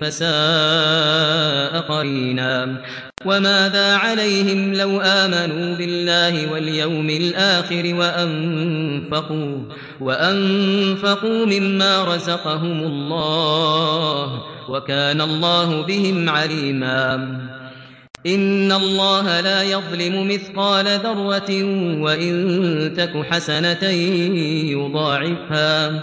فساء قرينا. وماذا عليهم لو آمنوا بالله واليوم الآخر وأنفقوا, وأنفقوا مما رزقهم الله وكان الله بهم عليما. إن الله لا يظلم مثقال ذرة وإن تك حسنة يضاعفها.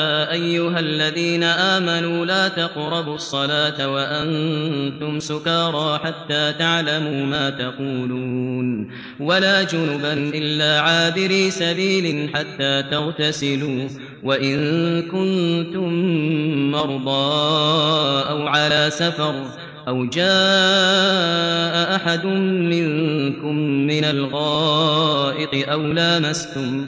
أيها الذين آمنوا لا تقربوا الصلاة وأنتم سكارى حتى تعلموا ما تقولون ولا جنبا إلا عابري سبيل حتى تغتسلوا وإن كنتم مرضى أو على سفر أو جاء أحد منكم من الغائط أو لامستم